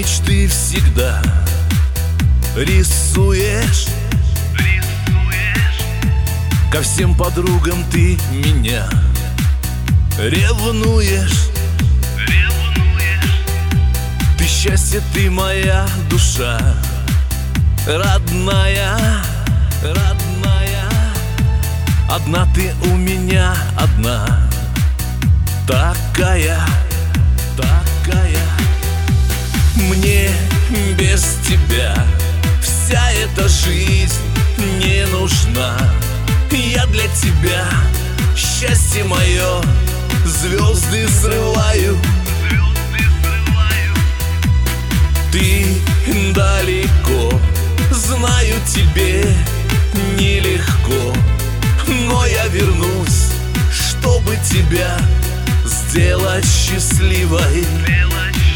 мечты всегда рисуешь. Рисуешь Ко всем подругам ты меня ревнуешь Ревнуешь. Ты счастье, ты моя душа Родная, родная. Одна ты у меня одна Такая, без тебя. Вся эта жизнь не нужна. Я для тебя. Счастье мое. Звезды срываю Звезды срываю ты далеко. Знаю тебе нелегко. Но я вернусь, чтобы тебя Сделать счастливой. Сделать счастливой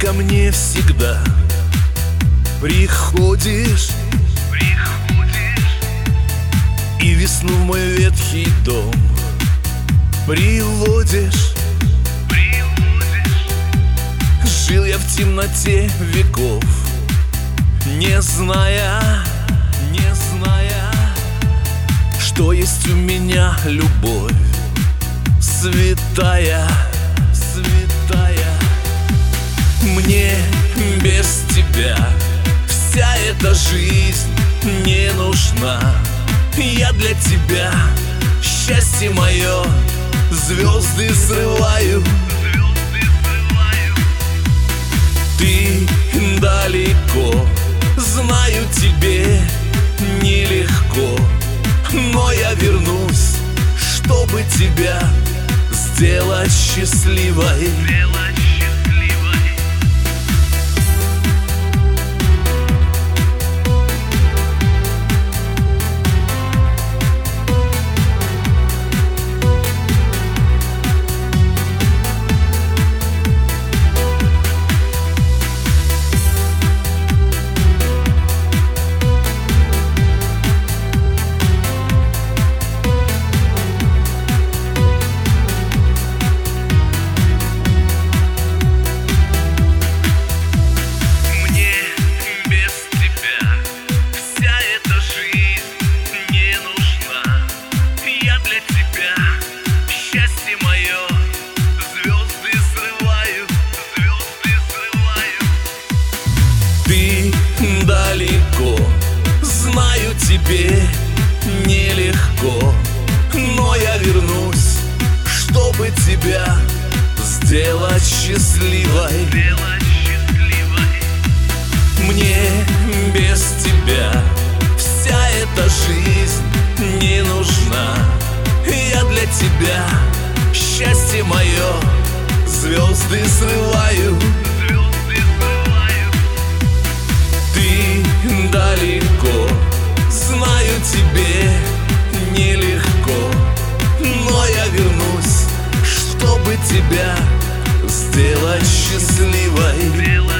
ко мне всегда. Приходишь Приходишь И весну в мой ветхий дом Приводишь Приводишь. Жил я в темноте веков Не зная, не зная Что есть у меня любовь Святая, святая Мне без тебя. Вся эта жизнь не нужна. Я для тебя. Счастье мое Звезды срываю. Ты далеко. Знаю тебе нелегко. Но я вернусь, чтобы тебя Сделать счастливой. Сделать счастливой. Мне без тебя вся эта жизнь не нужна. Я для тебя счастье мое Звезды срываю Сделать счастливой